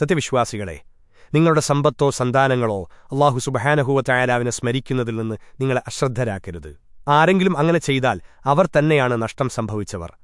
സത്യവിശ്വാസികളെ നിങ്ങളുടെ സമ്പത്തോ സന്താനങ്ങളോ അള്ളാഹു സുബഹാനഹുവറ്റായാലാവിനെ സ്മരിക്കുന്നതിൽ നിന്ന് നിങ്ങളെ അശ്രദ്ധരാക്കരുത്. ആരെങ്കിലും അങ്ങനെ ചെയ്താൽ അവർ തന്നെയാണ് നഷ്ടം സംഭവിച്ചവർ.